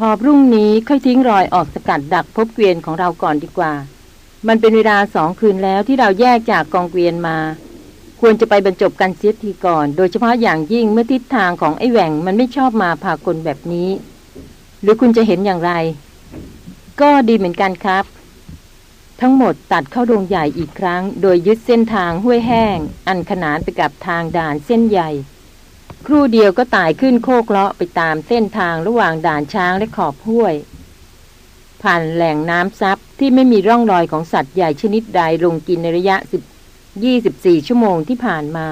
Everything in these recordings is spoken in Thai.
พอพรุ่งนี้ค่อยทิ้งรอยออกสกัดดักพบเกวียนของเราก่อนดีกว่า มันเป็นเวลาสองคืนแล้วที่เราแยกจากกองเกวียนมา ควรจะไปบรรจบกันเสียทีก่อน โดยเฉพาะอย่างยิ่งเมื่อทิศทางของไอ้แหว่งมันไม่ชอบมาพากลแบบนี้ หรือคุณจะเห็นอย่างไร ก็ดีเหมือนกันครับ ทั้งหมดตัดเข้าดงใหญ่อีกครั้ง โดยยึดเส้นทางห้วยแห้ง อันขนานไปกับทางด่านเส้นใหญ่ ครู่เดียวก็ตายขึ้นโคกเลาะไปตามเส้นทางระหว่างด่านช้างและขอบห้วย ผ่านแหล่งน้ำซับที่ไม่มีร่องรอยของสัตว์ใหญ่ชนิดใดลงกินในระยะ24 ชั่วโมงที่ผ่านมา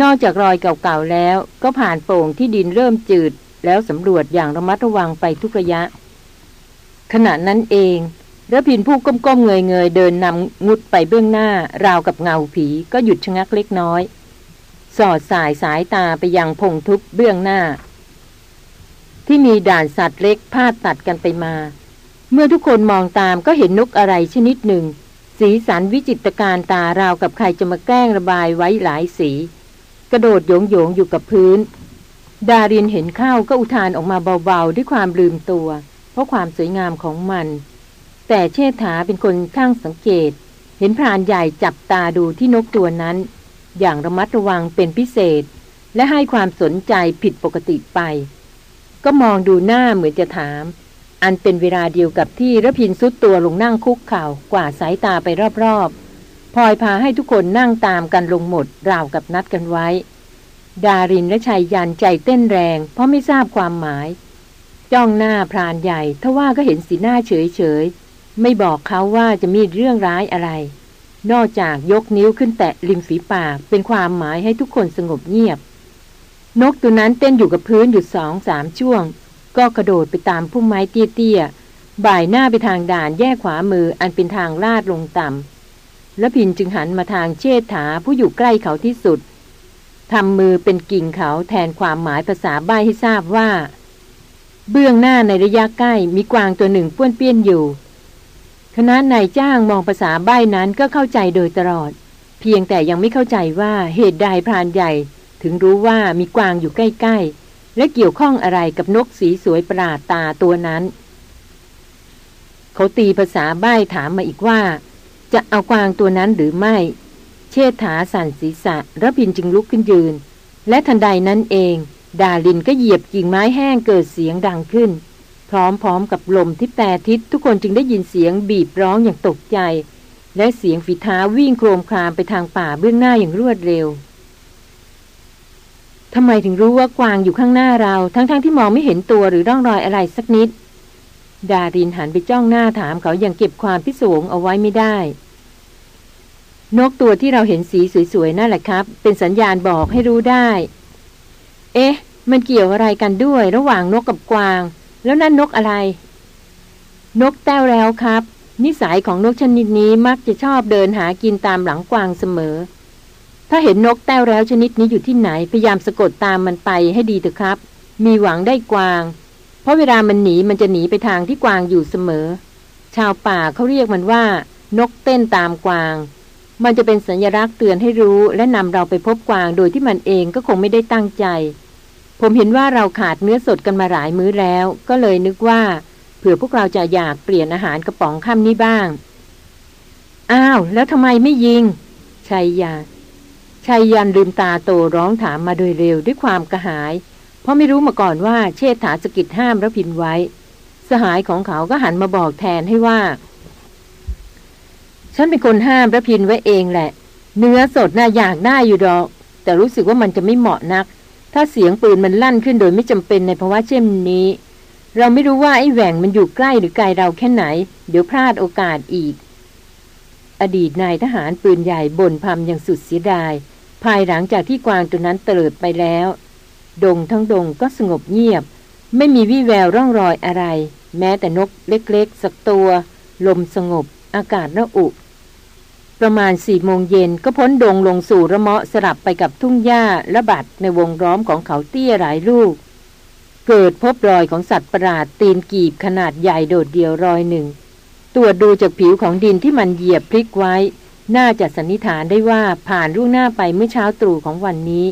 นอกจากรอยเก่าๆแล้ว ก็ผ่านโป่งที่ดินเริ่มจืด แล้วสำรวจอย่างระมัดระวังไปทุกระยะ ขณะนั้นเองระพินผู้ก้มๆเงยๆเดินนำงุดไปเบื้องหน้าราวกับเงาผีก็หยุดชะงักเล็กน้อย สอดสายสายตาไปยังพงทุบเบื้องหน้า ที่มีด่านสัตว์เล็กพาดตัดกันไปมา เมื่อทุกคนมองตามก็เห็นนกอะไรชนิดหนึ่ง สีสันวิจิตรการตาราวกับใครจะมาแกล้งระบายไว้หลายสี กระโดดโยงโยงอยู่กับพื้น ดารินเห็นเข้าก็อุทานออกมาเบาๆด้วยความลืมตัว เพราะความสวยงามของมัน แต่เชษฐาเป็นคนข้างสังเกต เห็นพรานใหญ่จับตาดูที่นกตัวนั้น อย่างระมัดระวังเป็นพิเศษ และให้ความสนใจผิดปกติไป ก็มองดูหน้าเหมือนจะถาม อันเป็นเวลาเดียวกับที่ระพินซุดตัวลงนั่งคุกเข่ากว่าสายตาไปรอบๆพลอยพาให้ทุกคนนั่งตามกันลงหมดราวกับนัดกันไว้ ดารินและชายยันใจเต้นแรง เพราะไม่ทราบความหมาย จ้องหน้าพรานใหญ่ทว่าก็เห็นสีหน้าเฉยๆไม่บอกเขาว่าจะมีเรื่องร้ายอะไร นอกจากยกนิ้วขึ้นแตะริมฝีปาก เป็นความหมายให้ทุกคนสงบเงียบ นกตัวนั้นเต้นอยู่กับพื้นอยู่สองสามช่วง ก็กระโดดไปตามพุ่มไม้เตี้ยๆ บ่ายหน้าไปทางด่านแยกขวามืออันเป็นทางลาดลงต่ำและพินจึงหันมาทางเชษฐาผู้อยู่ใกล้เขาที่สุดทำมือเป็นกิ่งเขาแทนความหมายภาษาใบให้ทราบว่า เบื้องหน้าในระยะใกล้มีกวางตัวหนึ่งป้วนเปี้ยนอยู่ คณะนายจ้างมองภาษาใบ้นั้นก็เข้าใจโดยตลอด เพียงแต่ยังไม่เข้าใจว่าเหตุใดพรานใหญ่ ถึงรู้ว่ามีกวางอยู่ใกล้ๆ และเกี่ยวข้องอะไรกับนกสีสวยประหลาดตาตัวนั้น เขาตีภาษาใบ้ถามมาอีกว่า จะเอากวางตัวนั้นหรือไม่ เชษฐาสั่นศีรษะระพินจึงลุกขึ้นยืน และทันใดนั้นเอง ดาลินก็เหยียบกิ่งไม้แห้งเกิดเสียงดังขึ้น พร้อมๆกับลมที่แปรทิศทุกคนจึงได้ยินเสียงบีบร้องอย่างตกใจ และเสียงฝีเท้าวิ่งโครมคลามไปทางป่าเบื้องหน้าอย่างรวดเร็วทำไมถึงรู้ว่ากวางอยู่ข้างหน้าเรา ทั้งๆทที่มองไม่เห็นตัวหรือร่องรอยอะไรสักนิด ดารินหันไปจ้องหน้าถามเขาอย่างเก็บความพิศวงเอาไว้ไม่ได้ นกตัวที่เราเห็นสีสวยๆนั่นแหละครับ เป็นสัญญาณบอกให้รู้ได้ เอ๊ะ มันเกี่ยวอะไรกันด้วย ระหว่างนกกับกวาง แล้วนั่นนกอะไร นกแต้วแล้วครับ นิสัยของนกชนิดนี้มักจะชอบเดินหากินตามหลังกวางเสมอ ถ้าเห็นนกแต้วแล้วชนิดนี้อยู่ที่ไหน พยายามสะกดตามมันไปให้ดีเถอะครับ มีหวังได้กวาง เพราะเวลามันหนีมันจะหนีไปทางที่กวางอยู่เสมอ ชาวป่าเขาเรียกมันว่า นกเต้นตามกวาง มันจะเป็นสัญลักษณ์เตือนให้รู้และนำเราไปพบกวางโดยที่มันเองก็คงไม่ได้ตั้งใจ ผมเห็นว่าเราขาดเนื้อสดกันมาหลายมื้อแล้ว ก็เลยนึกว่า เผื่อพวกเราจะอยากเปลี่ยนอาหารกระป๋องค่ำนี้บ้าง อ้าว แล้วทำไมไม่ยิงชัยยาชัยยันลืมตาโตร้องถามมาโดยเร็วด้วยความกระหาย เพราะไม่รู้มาก่อนว่าเชษฐาสกิดห้ามระพินไว้ สหายของเขาก็หันมาบอกแทนให้ว่า ฉันเป็นคนห้ามระพินไว้เองแหละ เนื้อสดน่าอยากได้อยู่ดอก แต่รู้สึกว่ามันจะไม่เหมาะนัก ถ้าเสียงปืนมันลั่นขึ้นโดยไม่จำเป็นในภาวะเช่นนี้ เราไม่รู้ว่าไอ้แหว่งมันอยู่ใกล้หรือไกลเราแค่ไหน เดี๋ยวพลาดโอกาสอีก อดีตนายทหารปืนใหญ่บ่นพำอย่างสุดเสียดาย ภายหลังจากที่กวางตัวนั้นเตลิดไปแล้ว ดงทั้งดงก็สงบเงียบ ไม่มีวี่แววร่องรอยอะไร แม้แต่นกเล็กๆ สักตัว ลมสงบ อากาศระอุ ประมาณสี่โมงเย็นก็พ้นดงลงสู่ระเมาะสลับไปกับทุ่งหญ้าและบัดในวงร้อมของเขาเตี้ยหลายลูก เกิดพบรอยของสัตว์ประหลาดตีนกีบขนาดใหญ่โดดเดี่ยวรอยหนึ่งตรวจดูจากผิวของดินที่มันเหยียบพลิกไว้ น่าจะสันนิษฐานได้ว่าผ่านล่วงหน้าไปเมื่อเช้าตรู่ของวันนี้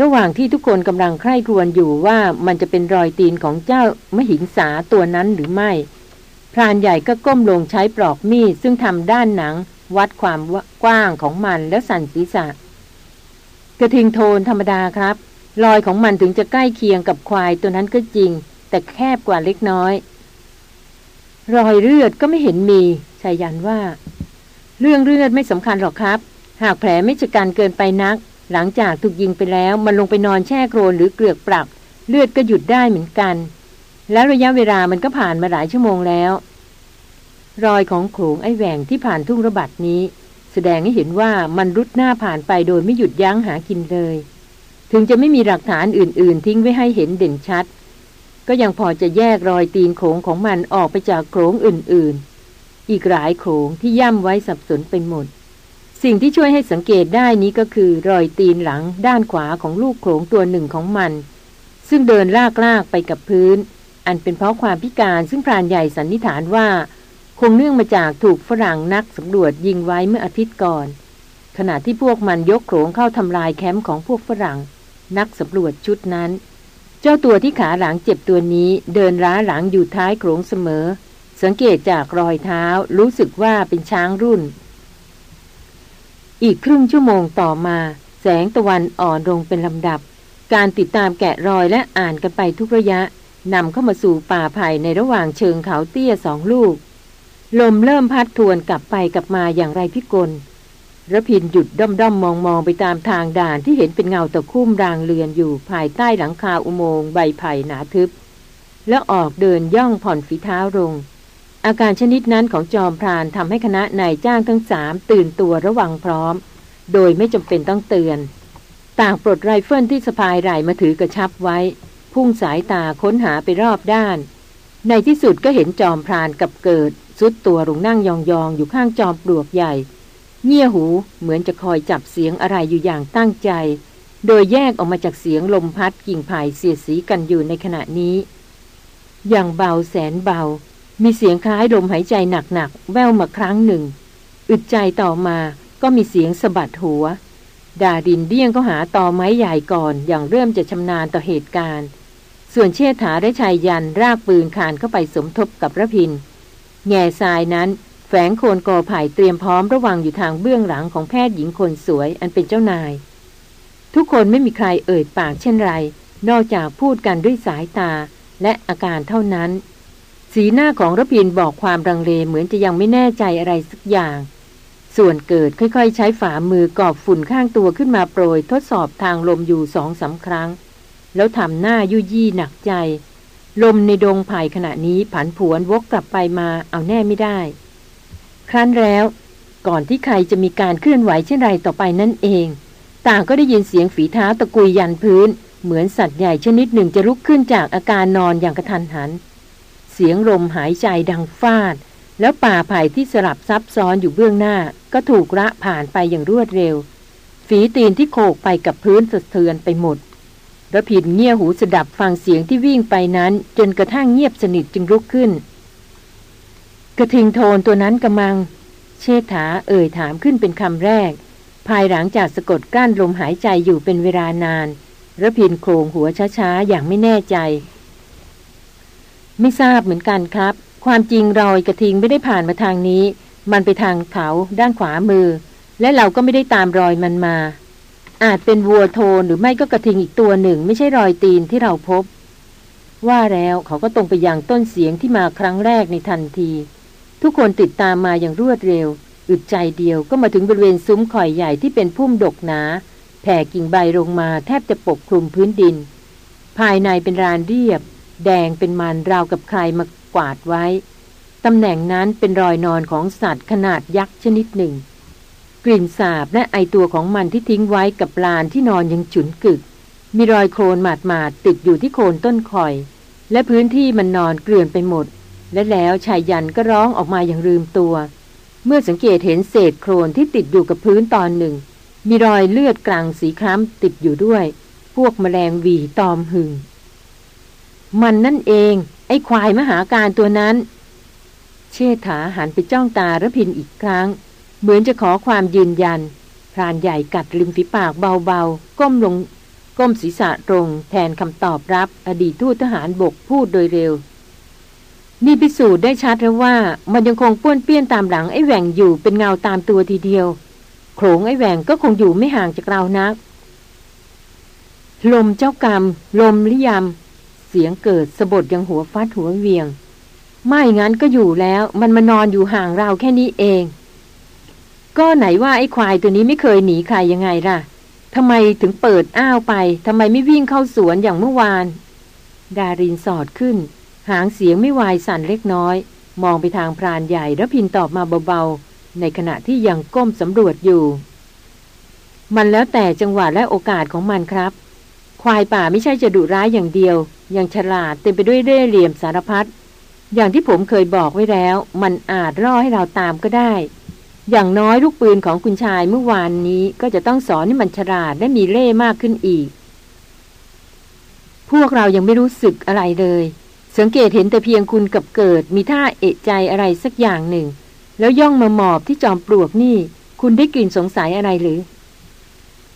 ระหว่างที่ทุกคนกำลังใคร่ครวญอยู่ว่ามันจะเป็นรอยตีนของเจ้ามหิงสาตัวนั้นหรือไม่ พรานใหญ่ก็ก้มลงใช้ปลอกมีดซึ่งทำด้านหนัง วัดความกว้างของมันแล้วสั่นศีรษะ กระทิงโทนธรรมดาครับรอยของมันถึงจะใกล้เคียงกับควายตัวนั้นก็จริง แต่แคบกว่าเล็กน้อย รอยเลือดก็ไม่เห็นมีชายันว่า เรื่องเลือดไม่สำคัญหรอกครับ หากแผลไม่ชะกันเกินไปนัก หลังจากถูกยิงไปแล้ว มันลงไปนอนแช่โครนหรือเกลือกปรับ เลือดก็หยุดได้เหมือนกัน แล้วระยะเวลามันก็ผ่านมาหลายชั่วโมงแล้ว รอยของโขงไอแหว่งที่ผ่านทุ่งระบาดนี้ แสดงให้เห็นว่ามันรุดหน้าผ่านไปโดยไม่หยุดยั้งหากินเลย ถึงจะไม่มีหลักฐานอื่น ๆ ทิ้งไว้ให้เห็นเด่นชัด ก็ยังพอจะแยกรอยตีนโขงของมันออกไปจากโขงอื่น ๆ อีกหลายโขงที่ย่ำไว้สับสนเป็นหมด สิ่งที่ช่วยให้สังเกตได้นี้ก็คือ รอยตีนหลังด้านขวาของลูกโขงตัวหนึ่งของมัน ซึ่งเดินลากลากไปกับพื้น อันเป็นเพราะความพิการซึ่งพรานใหญ่สันนิษฐานว่า คงเนื่องมาจากถูกฝรั่งนักสำรวจยิงไว้เมื่ออาทิตย์ก่อน ขณะที่พวกมันยกโขงเข้าทำลายแคมป์ของพวกฝรั่ง นักสำรวจชุดนั้น เจ้าตัวที่ขาหลังเจ็บตัวนี้เดินร้าหลังอยู่ท้ายโขงเสมอ สังเกตจากรอยเท้ารู้สึกว่าเป็นช้างรุ่น อีกครึ่งชั่วโมงต่อมา แสงตะวันอ่อนลงเป็นลำดับ การติดตามแกะรอยและอ่านกันไปทุกระยะนำเข้ามาสู่ป่าไผ่ในระหว่างเชิงเขาเตี้ยสองลูก ลมเริ่มพัดทวนกลับไปกลับมาอย่างไรพิกล รพินทร์หยุดด้อมด้อมมองมองไปตามทางด่านที่เห็นเป็นเงาตะคุ่มรางเรือนอยู่ภายใต้หลังคาอุโมงค์ใบไผ่หนาทึบ แล้วออกเดินย่องผ่อนฝีเท้าลง อาการชนิดนั้นของจอมพรานทำให้คณะนายจ้างทั้งสามตื่นตัวระวังพร้อม โดยไม่จำเป็นต้องเตือน ต่างปลดไรเฟิลที่สะพายไหล่มาถือกระชับไว้ พุ่งสายตาค้นหาไปรอบด้าน ในที่สุดก็เห็นจอมพรานกับเกิด สุดตัวลงนั่งยองๆ อยู่ข้างจอมปลวกใหญ่ เงี่ยหูเหมือนจะคอยจับเสียงอะไรอยู่อย่างตั้งใจ โดยแยกออกมาจากเสียงลมพัดกิ่งไผ่เสียดสีกันอยู่ในขณะนี้ อย่างเบาแสนเบา มีเสียงคล้ายลมหายใจหนักๆ แว่วมาครั้งหนึ่ง อึดใจต่อมาก็มีเสียงสะบัดหัว ดาดินเดี้ยงก็หาตอไม้ใหญ่ก่อนอย่างเริ่มจะชำนาญต่อเหตุการณ์ ส่วนเชษฐาได้ชายยันรากปืนคานเข้าไปสมทบกับระพิน แง่ทรายนั้น แฝงโคนกอไผ่เตรียมพร้อมระวังอยู่ทางเบื้องหลังของแพทย์หญิงคนสวยอันเป็นเจ้านาย ทุกคนไม่มีใครเอ่ยปากเช่นไร นอกจากพูดกันด้วยสายตาและอาการเท่านั้น สีหน้าของรพินบอกความรังเลเหมือนจะยังไม่แน่ใจอะไรสักอย่าง ส่วนเกิดค่อยๆ ใช้ฝ่ามือกอบฝุ่นข้างตัวขึ้นมาโปรย ทดสอบทางลมอยู่สองสาครั้ง แล้วทำหน้ายุยี่หนักใจ ลมในดงไผ่ขณะนี้ผันผวนวกกลับไปมาเอาแน่ไม่ได้ ครั้นแล้ว ก่อนที่ใครจะมีการเคลื่อนไหวเช่นไรต่อไปนั่นเอง ต่างก็ได้ยินเสียงฝีเท้าตะกุยยันพื้น เหมือนสัตว์ใหญ่ชนิดหนึ่งจะลุกขึ้นจากอาการนอนอย่างกระทันหัน เสียงลมหายใจดังฟาด แล้วป่าไผ่ที่สลับซับซ้อนอยู่เบื้องหน้า ก็ถูกระผ่านไปอย่างรวดเร็ว ฝีตีนที่โขกไปกับพื้นสะเทือนไปหมด ระพินเงี่ยหูสดับฟังเสียงที่วิ่งไปนั้น จนกระทั่งเงียบสนิทจึงลุกขึ้น กระทิงโทนตัวนั้นกำลัง เชษฐาเอ่ยถามขึ้นเป็นคำแรก ภายหลังจากสะกดกั้นลมหายใจอยู่เป็นเวลานานระพินโครงหัวช้าๆ อย่างไม่แน่ใจ ไม่ทราบเหมือนกันครับ ความจริงรอยกระทิงไม่ได้ผ่านมาทางนี้ มันไปทางเขาด้านขวามือ และเราก็ไม่ได้ตามรอยมันมา อาจเป็นวัวโทนหรือไม่ก็กระทิงอีกตัวหนึ่ง ไม่ใช่รอยตีนที่เราพบ ว่าแล้วเขาก็ตรงไปยังต้นเสียงที่มาครั้งแรกในทันที ทุกคนติดตามมาอย่างรวดเร็วอึดใจเดียวก็มาถึงบริเวณซุ้มข่อยใหญ่ที่เป็นพุ่มดกหนา แผ่กิ่งใบลงมาแทบจะปกคลุมพื้นดิน ภายในเป็นรานเรียบ แดงเป็นมันราวกับใครมากวาดไว้ ตำแหน่งนั้นเป็นรอยนอนของสัตว์ขนาดยักษ์ชนิดหนึ่ง กลิ่นสาบและไอตัวของมันที่ทิ้งไว้กับลานที่นอนยังฉุนกึก มีรอยโคลนหมาดมาดติดอยู่ที่โคนต้นคอย และพื้นที่มันนอนเกลื่อนไปหมด และแล้วชายยันก็ร้องออกมาอย่างลืมตัว เมื่อสังเกตเห็นเศษโคลนที่ติดอยู่กับพื้นตอนหนึ่ง มีรอยเลือดกลางสีคล้ำติดอยู่ด้วย พวกแมลงวีตอมหึงมันนั่นเอง ไอ้ควายมหาการตัวนั้น เชษฐาหันไปจ้องตาระพินอีกครั้ง เหมือนจะขอความยืนยัน พรานใหญ่กัดริมฝีปากเบาๆ ก้มลง ก้มศีรษะตรง แทนคำตอบรับ อดีตทูตทหารบกพูดโดยเร็ว นี่พิสูจน์ได้ชัดแล้วว่า มันยังคงป้วนเปี้ยนตามหลังไอ้แหว่งอยู่เป็นเงาตามตัวทีเดียวโขงไอ้แหว่งก็คงอยู่ไม่ห่างจากเรานัก ลมเจ้ากรรม ลมลิยมเสียงเกิดสะบดยังหัวฟัดหัวเวียง ไม่งั้นก็อยู่แล้ว มันมานอนอยู่ห่างเราแค่นี้เอง ก็ไหนว่าไอ้ควายตัวนี้ไม่เคยหนีใครยังไงล่ะทำไมถึงเปิดอ้าวไปทำไมไม่วิ่งเข้าสวนอย่างเมื่อวาน ดารินสอดขึ้น หางเสียงไม่วายสั่นเล็กน้อย มองไปทางพรานใหญ่แล้วพินตอบมาเบาๆ ในขณะที่ยังก้มสำรวจอยู่ มันแล้วแต่จังหวะและโอกาสของมันครับ ควายป่าไม่ใช่จะดุร้ายอย่างเดียว ยังฉลาดเต็มไปด้วยเร่เหลี่ยมสารพัดอย่างที่ผมเคยบอกไว้แล้ว มันอาจล่อให้เราตามก็ได้ อย่างน้อยลูกปืนของคุณชายเมื่อวานนี้ก็จะต้องสอนให้มันฉลาดและมีเล่มากขึ้นอีก พวกเรายังไม่รู้สึกอะไรเลย สังเกตเห็นแต่เพียงคุณกับเกิด มีท่าเอะใจอะไรสักอย่างหนึ่ง แล้วย่องมาหมอบที่จอมปลวกนี่ คุณได้กลิ่นสงสัยอะไรหรือ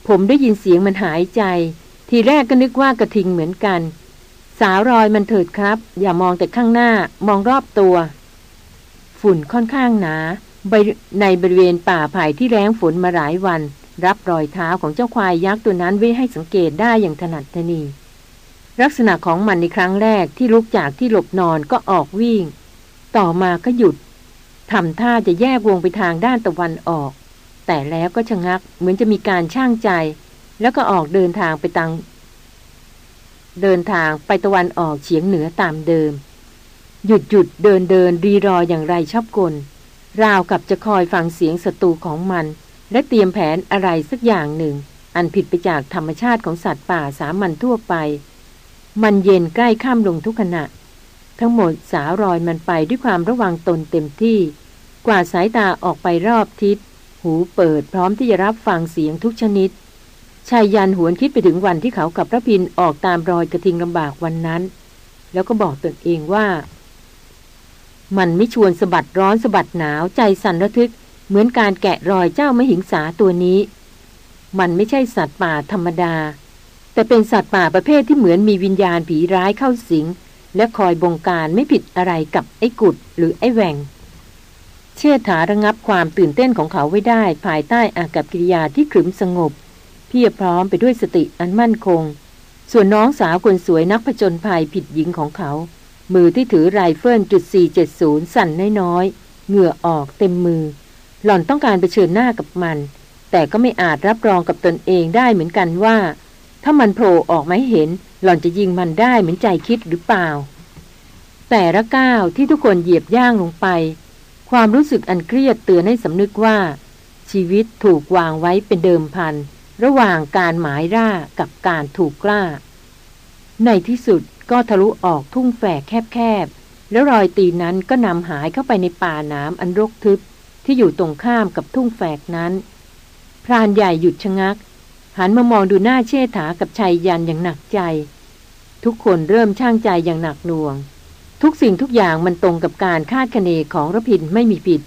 ผมได้ยินเสียงมันหายใจ ทีแรกก็นึกว่ากระทิงเหมือนกัน สาวรอยมันเถิดครับ อย่ามองแต่ข้างหน้า มองรอบตัว ฝุ่นค่อนข้างหนา ในบริเวณป่าไผ่ที่แรงฝนมาหลายวัน รับรอยเท้าของเจ้าควายยักษ์ตัวนั้นไว้ให้สังเกตได้อย่างถนัดทนีลักษณะของมันในครั้งแรกที่ลุกจากที่หลบนอนก็ออกวิ่ง ต่อมาก็หยุดทำท่าจะแยกวงไปทางด้านตะวันออก แต่แล้วก็ชะงักเหมือนจะมีการช่างใจ แล้วก็ออกเดินทางไปตังเดินทางไปตะวันออกเฉียงเหนือตามเดิม หยุดหยุดเดินเดินรีรออย่างไรชอบกล ราวกับจะคอยฟังเสียงศัตรูของมัน และเตรียมแผนอะไรสักอย่างหนึ่ง อันผิดไปจากธรรมชาติของสัตว์ป่าสามัญทั่วไป มันเย็นใกล้ข้ามลงทุกขณะ ทั้งหมดสาวรอยมันไปด้วยความระวังตนเต็มที่ กว่าสายตาออกไปรอบทิศ หูเปิดพร้อมที่จะรับฟังเสียงทุกชนิดชายยันหวนคิดไปถึงวันที่เขากับพระพินออกตามรอยกระทิงลำบากวันนั้น แล้วก็บอกตนเองว่า มันไม่ชวนสะบัดร้อนสะบัดหนาวใจสั่นระทึก เหมือนการแกะรอยเจ้ามหิงสาตัวนี้ มันไม่ใช่สัตว์ป่าธรรมดา แต่เป็นสัตว์ป่าประเภทที่เหมือนมีวิญญาณผีร้ายเข้าสิง และคอยบงการไม่ผิดอะไรกับไอ้กุดหรือไอ้แหวงเชื่อถาระงับความตื่นเต้นของเขาไว้ได้ ภายใต้อากับกิริยาที่ขรึมสงบ เพียบพร้อมไปด้วยสติอันมั่นคง ส่วนน้องสาวคนสวยนักผจญภัยผิดหญิงของเขา มือที่ถือไรเฟิลจุด470 สั่นน้อยๆ เหงื่อออกเต็มมือ หล่อนต้องการไปเชิญหน้ากับมัน แต่ก็ไม่อาจรับรองกับตนเองได้เหมือนกันว่า ถ้ามันโผล่ออกมาให้เห็น หล่อนจะยิงมันได้เหมือนใจคิดหรือเปล่า แต่ละก้าวที่ทุกคนเหยียบย่างลงไป ความรู้สึกอันเครียดเตือนให้สำนึกว่า ชีวิตถูกวางไว้เป็นเดิมพัน ระหว่างการหมายร่ากับการถูกกล้า ในที่สุด ก็ทะลุออกทุ่งแฝกแคบๆ แล้วรอยตีนนั้นก็นำหายเข้าไปในป่าน้ำอันรกทึบ ที่อยู่ตรงข้ามกับทุ่งแฝกนั้น พรานใหญ่หยุดชะงัก หันมามองดูหน้าเชษฐากับชัยยันอย่างหนักใจ ทุกคนเริ่มช่างใจอย่างหนักหน่วง ทุกสิ่งทุกอย่างมันตรงกับการคาดคะเนของรพินไม่มีผิด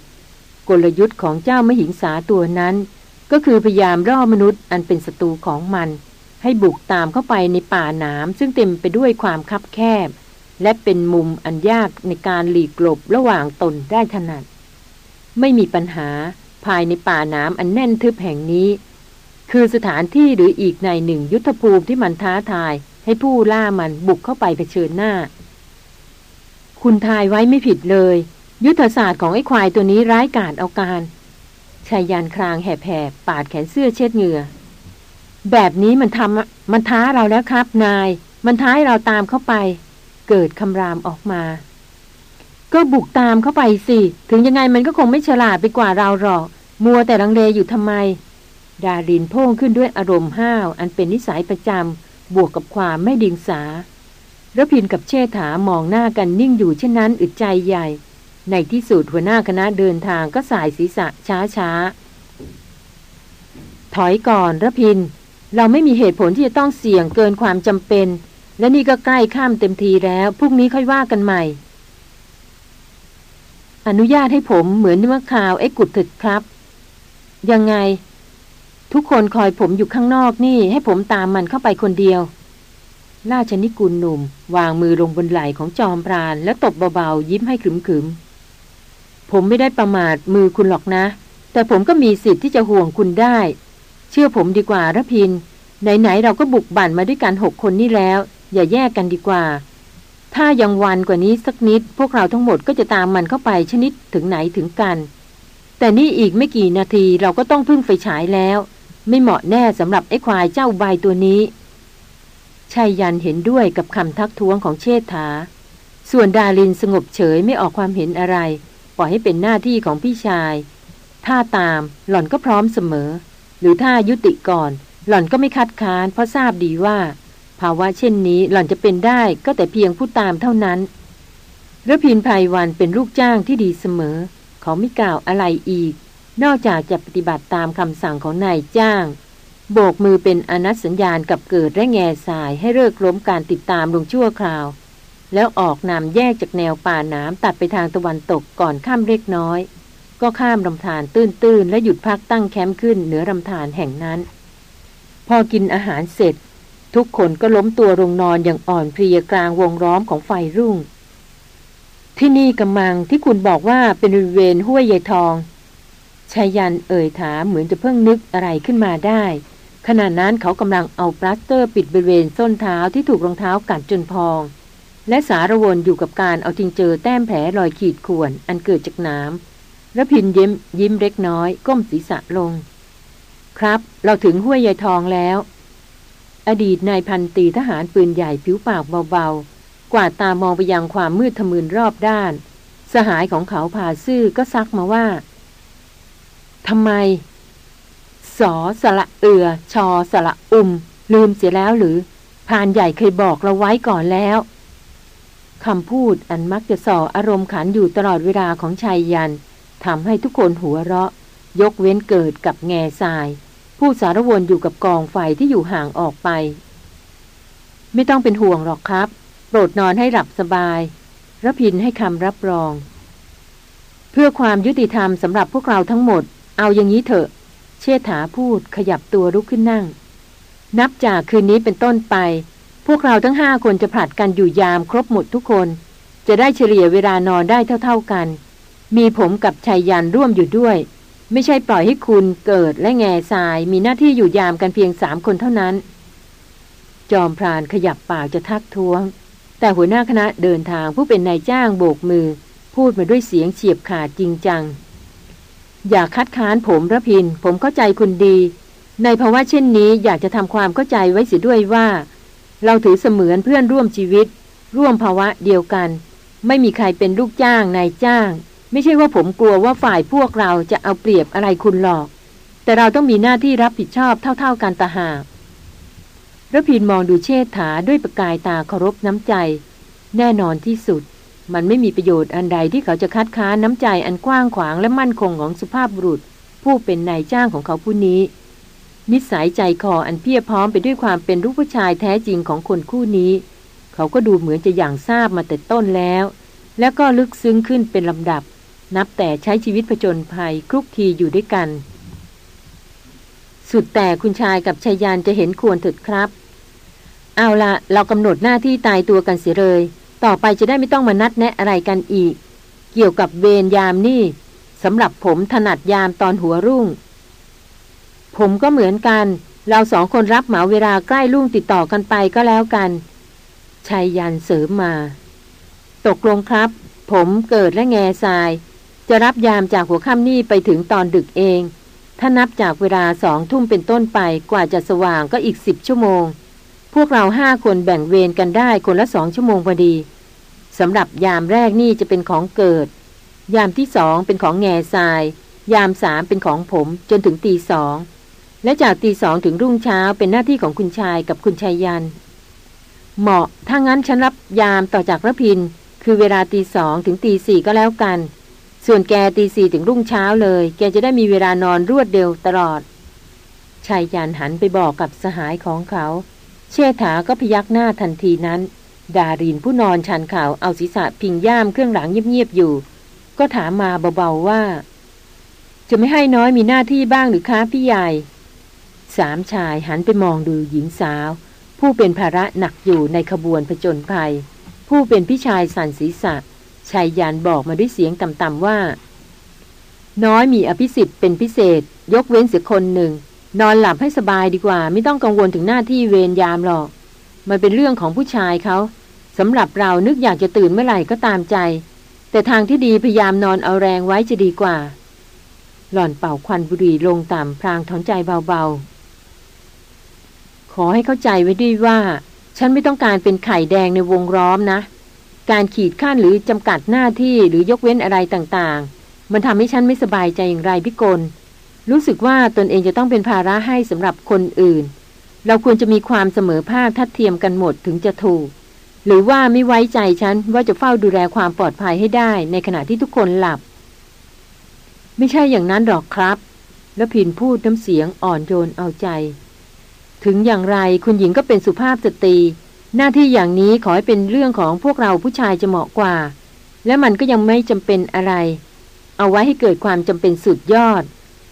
กลยุทธ์ของเจ้ามหิงสาตัวนั้น ก็คือพยายามร่อมนุษย์อันเป็นศัตรูของมัน ให้บุกตามเข้าไปในป่าหนามซึ่งเต็มไปด้วยความคับแคบ และเป็นมุมอันยากในการหลีกหลบระหว่างตนได้ถนัด ไม่มีปัญหาภายในป่าหนามอันแน่นทึบแห่งนี้ คือสถานที่หรืออีกในหนึ่งยุทธภูมิที่มันท้าทาย ให้ผู้ล่ามันบุกเข้าไปเผชิญหน้า คุณทายไว้ไม่ผิดเลย ยุทธศาสตร์ของไอ้ควายตัวนี้ร้ายกาจเอาการชายยานครางแหบๆปาดแขนเสื้อเช็ดเหงื่อ แบบนี้มันทำมันท้าเราแล้วครับ นาย มันท้าให้เราตามเข้าไป เกิดคำรามออกมา ก็บุกตามเข้าไปสิ ถึงยังไงมันก็คงไม่ฉลาดไปกว่าเราหรอก มัวแต่ลังเลอยู่ทำไม ดารินพ่งขึ้นด้วยอารมณ์ห้าว อันเป็นนิสัยประจำบวกกับความไม่ดิงสาระพินกับเชษฐามองหน้ากันนิ่งอยู่เช่นนั้นอึดใจใหญ่ ในที่สุดหัวหน้าคณะเดินทางก็สายศีรษะช้าช้าถอยก่อนระพิน เราไม่มีเหตุผลที่จะต้องเสี่ยงเกินความจำเป็น และนี่ก็ใกล้ข้ามเต็มทีแล้วพรุ่งนี้ค่อยว่ากันใหม่ อนุญาตให้ผมเหมือนเมื่อข่าวไอ้กุดถึกครับ ยังไง ทุกคนคอยผมอยู่ข้างนอกนี่ ให้ผมตามมันเข้าไปคนเดียว ราชนิกุลหนุ่ม วางมือลงบนไหล่ของจอมพราน แล้วตบเบาๆยิ้มให้ขึมๆผมไม่ได้ประมาทมือคุณหรอกนะ แต่ผมก็มีสิทธิ์ที่จะห่วงคุณได้ เชื่อผมดีกว่าระพิน ไหนๆเราก็บุกบั่นมาด้วยกันหกคนนี่แล้ว อย่าแยกกันดีกว่า ถ้ายังวันกว่านี้สักนิด พวกเราทั้งหมดก็จะตามมันเข้าไปชนิดถึงไหนถึงกัน แต่นี่อีกไม่กี่นาทีเราก็ต้องพึ่งไฟฉายแล้ว ไม่เหมาะแน่สำหรับไอ้ควายเจ้าใบตัวนี้ชายยันเห็นด้วยกับคำทักท้วงของเชษฐา ส่วนดาลินสงบเฉยไม่ออกความเห็นอะไร ปล่อยให้เป็นหน้าที่ของพี่ชาย ถ้าตามหล่อนก็พร้อมเสมอ หรือถ้ายุติก่อน หล่อนก็ไม่คัดค้าน เพราะทราบดีว่า ภาวะเช่นนี้หล่อนจะเป็นได้ก็แต่เพียงผู้ตามเท่านั้นระพินภัยวันเป็นลูกจ้างที่ดีเสมอ เขาไม่กล่าวอะไรอีก นอกจากจะปฏิบัติตามคำสั่งของนายจ้าง โบกมือเป็นอนัตสัญญาณกับเกิดและแง่สายให้เลิกล้มการติดตามลงชั่วคราว แล้วออกนำแยกจากแนวป่าน้ำตัดไปทางตะวันตกก่อนค่ำเล็กน้อย ก็ข้ามลำธารตื้นๆ และหยุดพักตั้งแคมป์ขึ้นเหนือลำธารแห่งนั้น พอกินอาหารเสร็จ ทุกคนก็ล้มตัวลงนอนอย่างอ่อนเพลียกลางวงล้อมของไฟรุ่ง ที่นี่กระมังที่คุณบอกว่าเป็นบริเวณห้วยยายทองไชยยันต์เอ่ยถามเหมือนจะเพิ่งนึกอะไรขึ้นมาได้ ขณะนั้นเขากำลังเอาพลาสเตอร์ปิดบริเวณส้นเท้าที่ถูกรองเท้ากัดจนพอง และสารวนอยู่กับการเอาทิงเจอแต้มแผลรอยขีดข่วนอันเกิดจากน้ำ ระพินยิ้มยิ้มเล็กน้อย ก้มศีรษะลง ครับ เราถึงห้วยยายทองแล้ว อดีตนายพันตีทหารปืนใหญ่ผิวปากเบาๆ กวาดตามองไปยังความมืดทะมึนรอบด้าน สหายของเขาผ่าซื่อก็ซักมาว่าทำไม สอสละเอือ ชอสละอุม ลืมเสียแล้วหรือพานใหญ่เคยบอกเราไว้ก่อนแล้วคำพูดอันมักจะส่ออารมณ์ขันอยู่ตลอดเวลาของชายยัน ทำให้ทุกคนหัวเราะ ยกเว้นเกิดกับแง่ทราย ผู้สารวนอยู่กับกองไฟที่อยู่ห่างออกไป ไม่ต้องเป็นห่วงหรอกครับ โปรดนอนให้หลับสบายระพินให้คำรับรอง เพื่อความยุติธรรมสำหรับพวกเราทั้งหมด เอาอย่างนี้เถอะ เชษฐาพูดขยับตัวลุกขึ้นนั่ง นับจากคืนนี้เป็นต้นไป พวกเราทั้งห้าคนจะผลัดกันอยู่ยามครบหมดทุกคน จะได้เฉลี่ยเวลานอนได้เท่า ๆกัน มีผมกับชายยันร่วมอยู่ด้วย ไม่ใช่ปล่อยให้คุณเกิดและแง่ทรายมีหน้าที่อยู่ยามกันเพียงสามคนเท่านั้น จอมพรานขยับปากจะทักท้วง แต่หัวหน้าคณะเดินทางผู้เป็นนายจ้างโบกมือ พูดมาด้วยเสียงเฉียบขาดจริงจัง อย่าคัดค้านผมระพิน ผมเข้าใจคุณดี ในภาวะเช่นนี้อยากจะทำความเข้าใจไว้เสียด้วยว่า เราถือเสมือนเพื่อนร่วมชีวิต ร่วมภาวะเดียวกัน ไม่มีใครเป็นลูกจ้างนายจ้าง ไม่ใช่ว่าผมกลัวว่าฝ่ายพวกเราจะเอาเปรียบอะไรคุณหรอก แต่เราต้องมีหน้าที่รับผิดชอบเท่า ๆกันตาหากระพินมองดูเชษฐาด้วยประกายตาเคารพน้ำใจ แน่นอนที่สุด มันไม่มีประโยชน์อันใดที่เขาจะคัดค้านน้ำใจอันกว้างขวางและมั่นคงของสุภาพบุรุษ ผู้เป็นนายจ้างของเขาผู้นี้ นิสัยใจคออันเพียบพร้อมไปด้วยความเป็นลูกผู้ชายแท้จริงของคนคู่นี้ เขาก็ดูเหมือนจะอย่างทราบมาแต่ต้นแล้ว แล้วก็ลึกซึ้งขึ้นเป็นลำดับ นับแต่ใช้ชีวิตผจญภัยคลุกคลีอยู่ด้วยกัน สุดแต่คุณชายกับชายยานจะเห็นควรถิดครับ เอาละเรากำหนดหน้าที่ตายตัวกันเสียเลย ต่อไปจะได้ไม่ต้องมานัดแนะอะไรกันอีก เกี่ยวกับเวรยามนี่สำหรับผมถนัดยามตอนหัวรุ่ง ผมก็เหมือนกัน เราสองคนรับเหมาเวลาใกล้รุ่งติดต่อกันไปก็แล้วกันชายยันเสริมมา ตกลงครับ ผมเกิดและแง่ทราย จะรับยามจากหัวค่ำนี่ไปถึงตอนดึกเอง ถ้านับจากเวลาสองทุ่มเป็นต้นไปกว่าจะสว่างก็อีกสิบชั่วโมง พวกเราห้าคนแบ่งเวรกันได้คนละสองชั่วโมงพอดีสำหรับยามแรกนี่จะเป็นของเกิด ยามที่สองเป็นของแง่ทราย ยามสามเป็นของผมจนถึงตีสองและจากตีสองถึงรุ่งเช้าเป็นหน้าที่ของคุณชายกับคุณชายยัน เหมาะถ้างั้นฉันรับยามต่อจากระพิน คือเวลาตีสองถึงตีสี่ก็แล้วกัน ส่วนแกตีสี่ถึงรุ่งเช้าเลย แกจะได้มีเวลานอนรวดเดียวตลอด ชายยันหันไปบอกกับสหายของเขา เชษฐาก็พยักหน้าทันทีนั้น ดารินผู้นอนชันข่าวเอาศีรษะพิงย่ามเครื่องหลังเงียบๆอยู่ ก็ถามมาเบาๆว่า จะไม่ให้น้อยมีหน้าที่บ้างหรือคะพี่ใหญ่ สามชายหันไปมองดูหญิงสาว ผู้เป็นภาระหนักอยู่ในขบวนผจญภัย ผู้เป็นพี่ชายสันศีรษะ ชายยานบอกมาด้วยเสียงต่ำๆว่า น้อยมีอภิสิทธิ์เป็นพิเศษ ยกเว้นเสียคนหนึ่ง นอนหลับให้สบายดีกว่า ไม่ต้องกังวลถึงหน้าที่เวรยามหรอก มันเป็นเรื่องของผู้ชายเขาสำหรับเรานึกอยากจะตื่นเมื่อไหร่ก็ตามใจ แต่ทางที่ดีพยายามนอนเอาแรงไว้จะดีกว่า หล่อนเป่าควันบุหรี่ลงต่ำพรางถอนใจเบาๆ ขอให้เข้าใจไว้ด้วยว่า ฉันไม่ต้องการเป็นไข่แดงในวงล้อมนะ การขีดขั้นหรือจำกัดหน้าที่หรือยกเว้นอะไรต่างๆ มันทำให้ฉันไม่สบายใจอย่างไรพิกล รู้สึกว่าตนเองจะต้องเป็นภาระให้สำหรับคนอื่น เราควรจะมีความเสมอภาคทัดเทียมกันหมดถึงจะถูก หรือว่าไม่ไว้ใจฉันว่าจะเฝ้าดูแลความปลอดภัยให้ได้ ในขณะที่ทุกคนหลับ ไม่ใช่อย่างนั้นหรอกครับ แล้วพินพูดน้ำเสียงอ่อนโยนเอาใจ ถึงอย่างไรคุณหญิงก็เป็นสุภาพสตรี หน้าที่อย่างนี้ขอให้เป็นเรื่องของพวกเราผู้ชายจะเหมาะกว่า และมันก็ยังไม่จำเป็นอะไร เอาไว้ให้เกิดความจำเป็นสุดยอด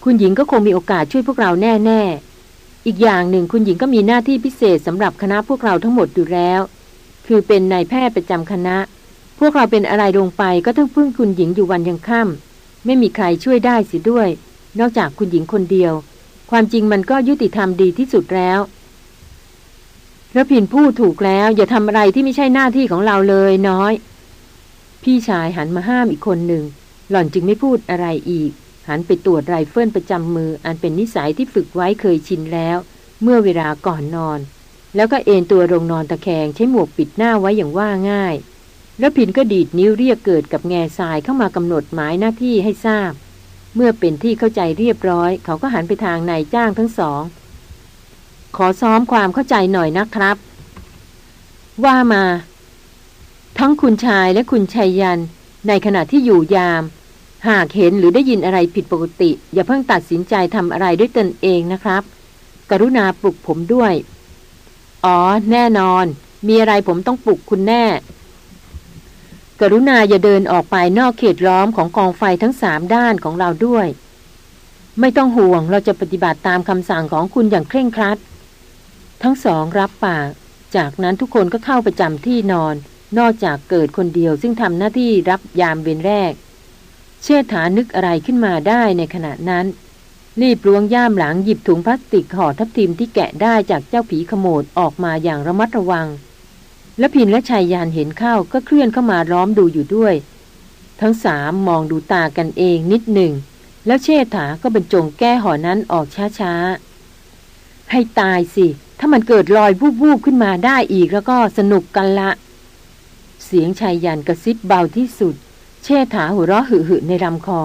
คุณหญิงก็คงมีโอกาสช่วยพวกเราแน่ๆ อีกอย่างหนึ่งคุณหญิงก็มีหน้าที่พิเศษสำหรับคณะพวกเราทั้งหมดอยู่แล้ว คือเป็นนายแพทย์ประจำคณะ พวกเราเป็นอะไรลงไปก็ต้องพึ่งคุณหญิงอยู่วันยังค่ำไม่มีใครช่วยได้สิด้วย นอกจากคุณหญิงคนเดียว ความจริงมันก็ยุติธรรมดีที่สุดแล้ว ระพินพูดถูกแล้ว อย่าทำอะไรที่ไม่ใช่หน้าที่ของเราเลยน้อย พี่ชายหันมาห้ามอีกคนหนึ่ง หล่อนจึงไม่พูดอะไรอีก หันไปตรวจไรเฟิลประจำมือ อันเป็นนิสัยที่ฝึกไว้เคยชินแล้ว เมื่อเวลาก่อนนอน แล้วก็เอนตัวลงนอนตะแคงใช้หมวกปิดหน้าไว้อย่างว่าง่าย แล้วพินก็ดีดนิ้วเรียกเกิดกับแง่ทรายเข้ามากำหนดหมายหน้าที่ให้ทราบ เมื่อเป็นที่เข้าใจเรียบร้อย เขาก็หันไปทางนายจ้างทั้งสอง ขอซ้อมความเข้าใจหน่อยนะครับ ว่ามา ทั้งคุณชายและคุณชายยัน ในขณะที่อยู่ยาม หากเห็นหรือได้ยินอะไรผิดปกติ อย่าเพิ่งตัดสินใจทำอะไรด้วยตนเองนะครับ กรุณาปลุกผมด้วย อ๋อ แน่นอน มีอะไรผมต้องปลุกคุณแน่ กรุณาอย่าเดินออกไปนอกเขตล้อมของกองไฟทั้งสามด้านของเราด้วย ไม่ต้องห่วงเราจะปฏิบัติตามคำสั่งของคุณอย่างเคร่งครัด ทั้งสองรับปาก จากนั้นทุกคนก็เข้าประจำที่นอน นอกจากเกิดคนเดียวซึ่งทำหน้าที่รับยามเวรแรก เชื่อฐานึกอะไรขึ้นมาได้ในขณะนั้น รีบล้วงย่ามหลังหยิบถุงพลาสติกห่อทับทิมที่แกะได้จากเจ้าผีขโมดออกมาอย่างระมัดระวัง และพินและชายยานเห็นเข้าก็เคลื่อนเข้ามาล้อมดูอยู่ด้วย ทั้งสามมองดูตากันเองนิดหนึ่ง แล้วเชษฐาก็บรรจงแก้ห่อนั้นออกช้าๆให้ตายสิ ถ้ามันเกิดลอยวูบๆขึ้นมาได้อีกแล้วก็สนุกกันละ เสียงชายยันกระซิบเบาที่สุด เชษฐาหัวเราะหึ่ๆในลำคอ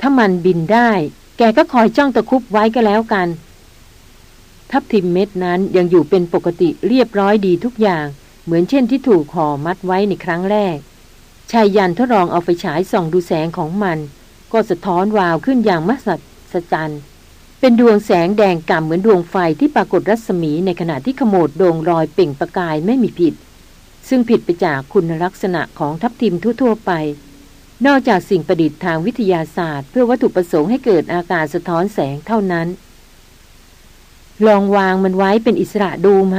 ถ้ามันบินได้ แกก็คอยจ้องตะคุบไว้ก็แล้วกัน ทับทิมเม็ดนั้นยังอยู่เป็นปกติเรียบร้อยดีทุกอย่าง เหมือนเช่นที่ถูกห่อมัดไว้ในครั้งแรก ชายยันทดลองเอาไฟฉายส่องดูแสงของมัน ก็สะท้อนวาวขึ้นอย่างมหัศจรรย์ เป็นดวงแสงแดงก่ำเหมือนดวงไฟที่ปรากฏรัศมีในขณะที่ขโมดโด่งรอยเปล่งประกายไม่มีผิด ซึ่งผิดไปจากคุณลักษณะของทับทิมทั่วๆไป นอกจากสิ่งประดิษฐ์ทางวิทยาศาสตร์ เพื่อวัตถุประสงค์ให้เกิดอาการสะท้อนแสงเท่านั้น ลองวางมันไว้เป็นอิสระดูไหม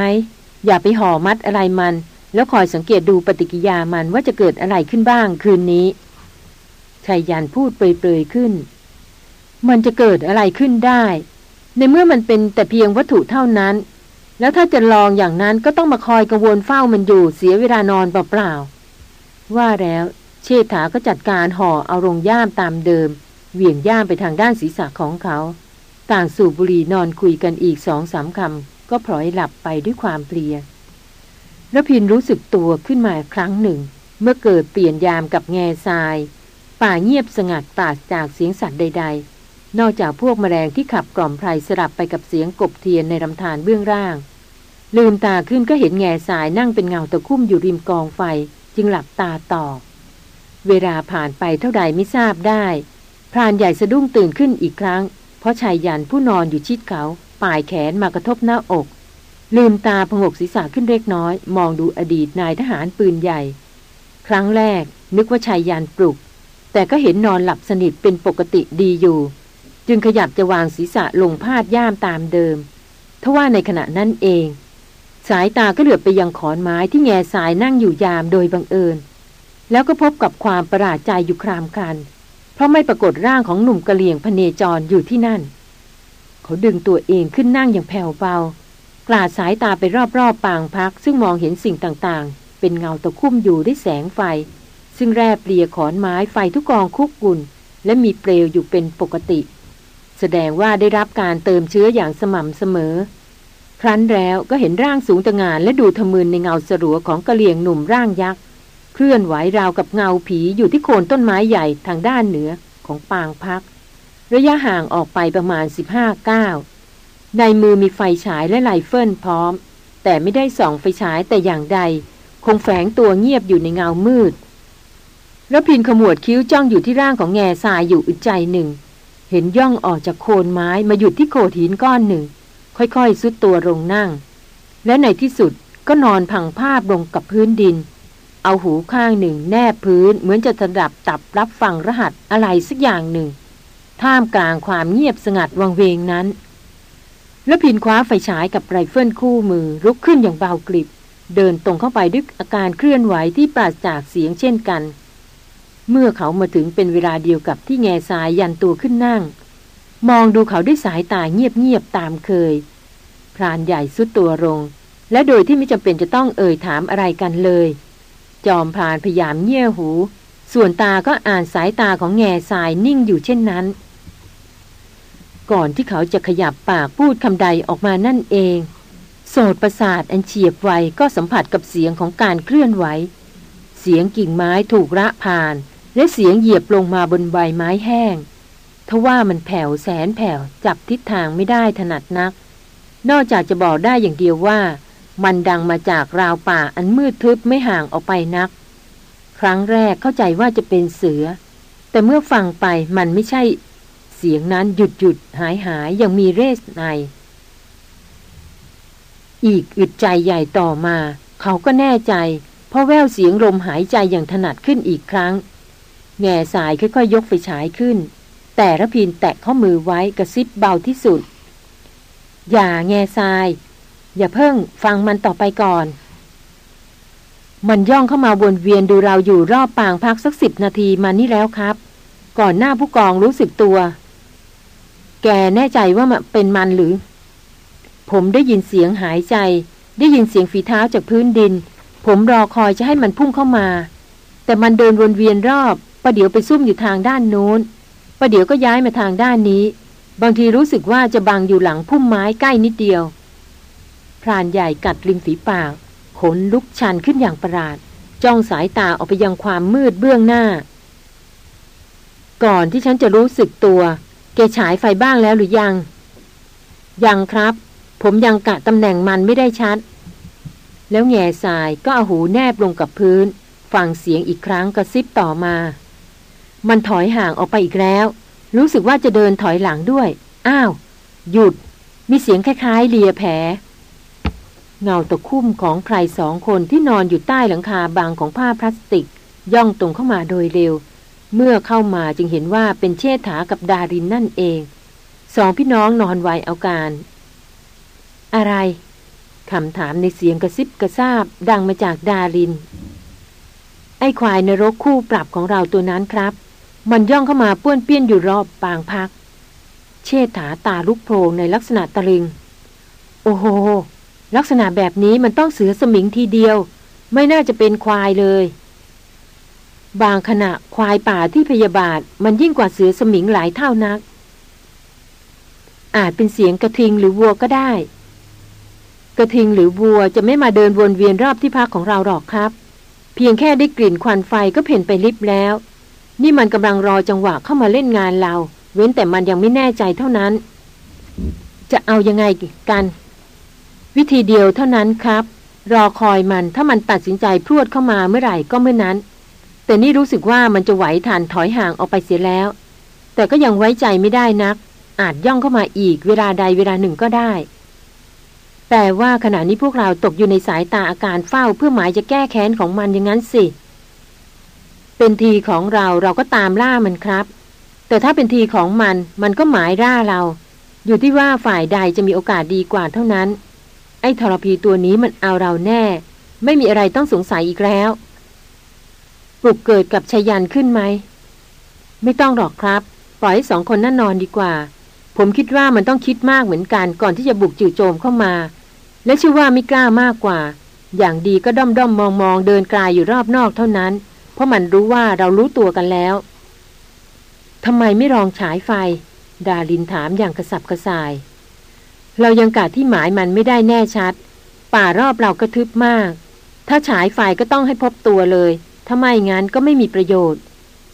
อย่าไปห่อมัดอะไรมัน แล้วคอยสังเกตดูปฏิกิยามันว่าจะเกิดอะไรขึ้นบ้างคืนนี้ชายยันพูดเปรยๆขึ้น มันจะเกิดอะไรขึ้นได้ ในเมื่อมันเป็นแต่เพียงวัตถุเท่านั้น แล้วถ้าจะลองอย่างนั้นก็ต้องมาคอยกังวลเฝ้ามันอยู่เสียเวลานอนเปล่าๆว่าแล้วเชษฐาก็จัดการห่อเอาลงย่ามตามเดิม เหวี่ยงย่ามไปทางด้านศีรษะของเขา ต่างสูบบุหรี่นอนคุยกันอีกสองสามคำก็พลอยหลับไปด้วยความเพลียระพินรู้สึกตัวขึ้นมาครั้งหนึ่ง เมื่อเกิดเปลี่ยนยามกับแง่ทราย ป่าเงียบสงัดปราศจากเสียงสัตว์ใด ๆ นอกจากพวกแมลงที่ขับกล่อมไพรสลับไปกับเสียงกบเทียนในลำธารเบื้องล่าง ลืมตาขึ้นก็เห็นแง่ทรายนั่งเป็นเงาตะคุ่มอยู่ริมกองไฟ จึงหลับตาต่อ เวลาผ่านไปเท่าใดไม่ทราบได้ พรานใหญ่สะดุ้งตื่นขึ้นอีกครั้ง เพราะชายยันผู้นอนอยู่ชิดเขาป่ายแขนมากระทบหน้าอก ลืมตาพงกศีรษะขึ้นเล็กน้อย มองดูอดีตนายทหารปืนใหญ่ ครั้งแรกนึกว่าชายยันปลุก แต่ก็เห็นนอนหลับสนิทเป็นปกติดีอยู่ จึงขยับจะวางศีรษะลงพาดย่ามตามเดิมทว่าในขณะนั้นเอง สายตาก็เหลือบไปยังขอนไม้ที่แง่สายนั่งอยู่ยามโดยบังเอิญ แล้วก็พบกับความประหลาดใจอยู่ครามครัน เพราะไม่ปรากฏร่างของหนุ่มกะเหลี่ยงพเนจรอยู่ที่นั่น เขาดึงตัวเองขึ้นนั่งอย่างแผ่วเบากลาดสายตาไปรอบๆปางพัก ซึ่งมองเห็นสิ่งต่างๆ เป็นเงาตะคุ่มอยู่ด้วยแสงไฟ ซึ่งแรบเรียขอนไม้ไฟทุกกองคุกกุ่นและมีเปลวอยู่เป็นปกติ แสดงว่าได้รับการเติมเชื้ออย่างสม่ำเสมอ ครั้นแล้วก็เห็นร่างสูงตะงานและดูทะมึนในเงาสรัวของกะเหลี่ยงหนุ่มร่างยักษ์เคลื่อนไหวราวกับเงาผีอยู่ที่โคนต้นไม้ใหญ่ทางด้านเหนือของปางพัก ระยะห่างออกไปประมาณ 15ก้าวในมือมีไฟฉายและไลเฟิลพร้อม แต่ไม่ได้ส่องไฟฉายแต่อย่างใด คงแฝงตัวเงียบอยู่ในเงามืด แล้วพินขมวดคิ้วจ้องอยู่ที่ร่างของแง่ทรายอยู่อึดใจหนึ่ง เห็นย่องออกจากโคนไม้มาหยุดที่โขดหินก้อนหนึ่ง ค่อยๆทรุดตัวลงนั่ง และในที่สุดก็นอนพังพาบลงกับพื้นดิน เอาหูข้างหนึ่งแนบพื้นเหมือนจะสดับตับรับฟังรหัสอะไรสักอย่างหนึ่ง ท่ามกลางความเงียบสงัดวังเวงนั้น รพินทร์คว้าไฟฉายกับไรเฟิลคู่มือลุกขึ้นอย่างเบากริบ เดินตรงเข้าไปด้วยอาการเคลื่อนไหวที่ปราศจากเสียงเช่นกัน เมื่อเขามาถึงเป็นเวลาเดียวกับที่แง่สายยันตัวขึ้นนั่ง มองดูเขาด้วยสายตาเงียบๆตามเคย พรานใหญ่สุดตัวลง และโดยที่ไม่จำเป็นจะต้องเอ่ยถามอะไรกันเลย จอมพรานพยายามเงี่ยหู ส่วนตาก็อ่านสายตาของแง่สายนิ่งอยู่เช่นนั้น ก่อนที่เขาจะขยับปากพูดคำใดออกมานั่นเองโสดประสาทอันเฉียบไวก็สัมผัสกับเสียงของการเคลื่อนไหว เสียงกิ่งไม้ถูกระผ่าน และเสียงเหยียบลงมาบนใบไม้แห้งทว่ามันแผ่วแสนแผ่วจับทิศทางไม่ได้ถนัดนัก นอกจากจะบอกได้อย่างเดียวว่า มันดังมาจากราวป่าอันมืดทึบไม่ห่างออกไปนัก ครั้งแรกเข้าใจว่าจะเป็นเสือ แต่เมื่อฟังไปมันไม่ใช่ เสียงนั้นหยุดหยุดหายหายยังมีเรสใน อีกอึดใจใหญ่ต่อมา เขาก็แน่ใจ เพราะแววเสียงลมหายใจอย่างถนัดขึ้นอีกครั้ง แง่สายค่อยๆยกไฟฉายขึ้น แต่ระพินแตะข้อมือไว้กระซิบเบาที่สุด อย่าแง่ทราย อย่าเพิ่งฟังมันต่อไปก่อน มันย่องเข้ามาวนเวียนดูเราอยู่รอบปางพักสักสิบนาทีมานี่แล้วครับ ก่อนหน้าผู้กองรู้สึกตัว แกแน่ใจว่ามันเป็นมันหรือ ผมได้ยินเสียงหายใจ ได้ยินเสียงฝีเท้าจากพื้นดิน ผมรอคอยจะให้มันพุ่งเข้ามาแต่มันเดินวนเวียนรอบ ประเดี๋ยวไปซุ่มอยู่ทางด้านโน้นประเดี๋ยวก็ย้ายมาทางด้านนี้ บางทีรู้สึกว่าจะบังอยู่หลังพุ่มไม้ใกล้นิดเดียว พรานใหญ่กัดริมฝีปาก ขนลุกชันขึ้นอย่างประหลาด จ้องสายตาออกไปยังความมืดเบื้องหน้า ก่อนที่ฉันจะรู้สึกตัว แกฉายไฟบ้างแล้วหรือยัง ยังครับ ผมยังกะตำแหน่งมันไม่ได้ชัด แล้วแง่สายก็เอาหูแนบลงกับพื้น ฟังเสียงอีกครั้งกระซิบต่อมา มันถอยห่างออกไปอีกแล้ว รู้สึกว่าจะเดินถอยหลังด้วย อ้าว หยุด มีเสียงคล้ายๆเลียแผล เงาตะคุ่มของใครสองคนที่นอนอยู่ใต้หลังคาบางของผ้าพลาสติก ย่องตรงเข้ามาโดยเร็ว เมื่อเข้ามาจึงเห็นว่าเป็นเชษฐากับดารินนั่นเอง สองพี่น้องนอนไวเอาการ อะไรคำถามในเสียงกระซิบกระซาบดังมาจากดาริน ไอ้ควายนรกคู่ปรับของเราตัวนั้นครับ มันย่องเข้ามาป้วนเปี้ยนอยู่รอบปางพัก เชษฐาตาลุกโพลงในลักษณะตะลึงโอ้โห ลักษณะแบบนี้มันต้องเสือสมิงทีเดียว ไม่น่าจะเป็นควายเลย บางขณะควายป่าที่พยาบาทมันยิ่งกว่าเสือสมิงหลายเท่านัก อาจเป็นเสียงกระทิงหรือวัวก็ได้ กระทิงหรือวัวจะไม่มาเดินวนเวียนรอบที่พักของเราหรอกครับ เพียงแค่ได้กลิ่นควันไฟก็เพ่นไปลิบแล้ว นี่มันกำลังรอจังหวะเข้ามาเล่นงานเรา เว้นแต่มันยังไม่แน่ใจเท่านั้น จะเอายังไงกัน วิธีเดียวเท่านั้นครับ รอคอยมันถ้ามันตัดสินใจพรวดเข้ามาเมื่อไหร่ก็เมื่อนั้น แต่นี่รู้สึกว่ามันจะไหวทันถอยห่างออกไปเสียแล้ว แต่ก็ยังไว้ใจไม่ได้นัก อาจย่องเข้ามาอีกเวลาใดเวลาหนึ่งก็ได้ แต่ว่าขณะนี้พวกเราตกอยู่ในสายตาอาการเฝ้าเพื่อหมายจะแก้แค้นของมันอย่างนั้นสิเเป็นทีของเราเราก็ตามล่ามันครับ แต่ถ้าเป็นทีของมันมันก็หมายร่าเรา อยู่ที่ว่าฝ่ายใดจะมีโอกาสดีกว่าเท่านั้น ไอ้ทรพีตัวนี้มันเอาเราแน่ ไม่มีอะไรต้องสงสัยอีกแล้ว ปลุกเกิดกับชายันขึ้นไหม ไม่ต้องหรอกครับ ปล่อยให้สองคนนั่นนอนดีกว่า ผมคิดว่ามันต้องคิดมากเหมือนกันก่อนที่จะบุกจู่โจมเข้ามา และชื่อว่าไม่กล้ามากกว่า อย่างดีก็ด้อมด้อมมองมองเดินกลายอยู่รอบนอกเท่านั้น เพราะมันรู้ว่าเรารู้ตัวกันแล้วทำไมไม่ลองฉายไฟ ดาลินถามอย่างกระสับกระส่าย เรายังกาดที่หมายมันไม่ได้แน่ชัด ป่ารอบเราก็ทึบมาก ถ้าฉายไฟก็ต้องให้พบตัวเลยถ้าไม่งั้นก็ไม่มีประโยชน์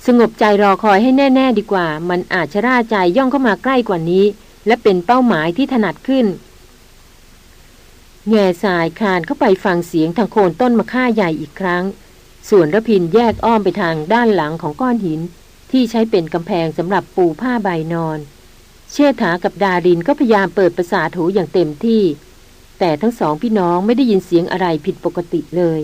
สงบใจรอคอยให้แน่ ๆ ดีกว่า มันอาจจะร่าใจย่องเข้ามาใกล้กว่านี้ และเป็นเป้าหมายที่ถนัดขึ้น แง่สายคานเข้าไปฟังเสียงทางโคนต้นมะค่าใหญ่อีกครั้ง ส่วนระพินแยกอ้อมไปทางด้านหลังของก้อนหิน ที่ใช้เป็นกำแพงสำหรับปูผ้าใบนอน เชษฐากับดารินก็พยายามเปิดประสาทหูอย่างเต็มที่ แต่ทั้งสองพี่น้องไม่ได้ยินเสียงอะไรผิดปกติเลย